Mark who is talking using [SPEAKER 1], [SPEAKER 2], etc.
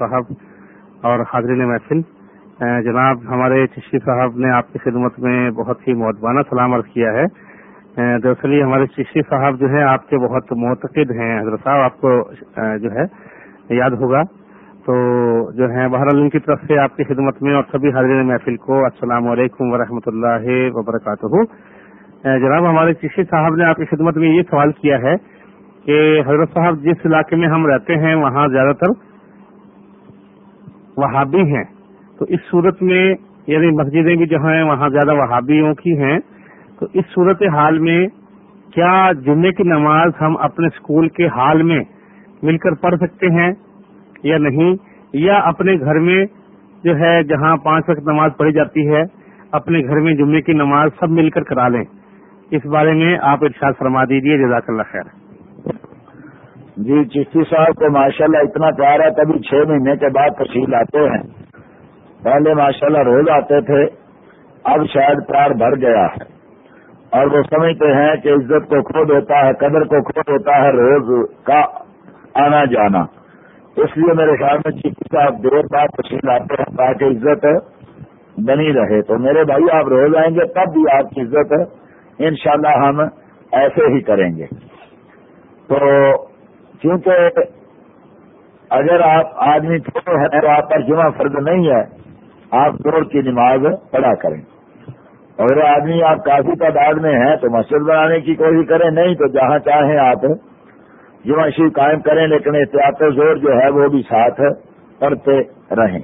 [SPEAKER 1] صاحب اور حاضرین محفل جناب ہمارے چشتی صاحب نے آپ کی خدمت میں بہت ہی معتبانہ سلام عرض کیا ہے۔ دراصل یہ ہمارے چشتی صاحب جو ہے آپ کے بہت معتقد ہیں، حضرت صاحب آپ کو جو ہے یاد ہوگا۔ تو جو ہے بہرحال ان کی طرف سے آپ کی خدمت میں اور سبھی حاضرین محفل کو السلام علیکم ورحمۃ اللہ وبرکاتہ۔ جناب ہمارے چشتی صاحب نے آپ کی خدمت میں یہ سوال کیا ہے کہ حضرت صاحب جس علاقے میں ہم رہتے ہیں، وہاں زیادہ تر وہابی ہیں۔ تو اس صورت میں یعنی مسجدیں بھی جو ہیں، وہاں زیادہ وہابیوں کی ہیں۔ تو اس صورت حال میں کیا جمعے کی نماز ہم اپنے اسکول کے حال میں مل کر پڑھ سکتے ہیں یا نہیں؟ یا اپنے گھر میں جو ہے، جہاں پانچ وقت نماز پڑھی جاتی ہے، اپنے گھر میں جمعے کی نماز سب مل کر کرا لیں۔ اس بارے میں آپ ارشاد فرما دیجیے جزاک اللہ خیر۔
[SPEAKER 2] جی چشتی صاحب کو ماشاءاللہ اتنا پیارا کبھی چھ مہینے کے بعد تشہیر آتے ہیں۔ پہلے ماشاءاللہ روز آتے تھے، اب شاید پیار بھر گیا ہے۔ اور وہ سمجھتے ہیں کہ عزت کو کھود ہوتا ہے، قدر کو کھود ہوتا ہے، روز کا آنا جانا۔ اس لیے میرے خیال میں چشتی صاحب دیر بعد تشہیر آتے ہیں، تاکہ عزت بنی رہے۔ تو میرے بھائی، آپ روز آئیں گے، تب بھی آپ کی عزت انشاءاللہ ہم ایسے ہی کریں گے۔ تو کیونکہ اگر آپ آدمی تھوڑے ہیں تو آپ پر جمعہ فرض نہیں ہے، آپ دور کی نماز پڑھا کریں۔ اگر آدمی آپ کافی تعداد میں ہیں تو مسجد بنانے کی کوشش کریں، نہیں تو جہاں چاہیں آپ جمعہ شیو قائم کریں، لیکن احتیاط زور جو ہے وہ بھی ساتھ پڑھتے رہیں۔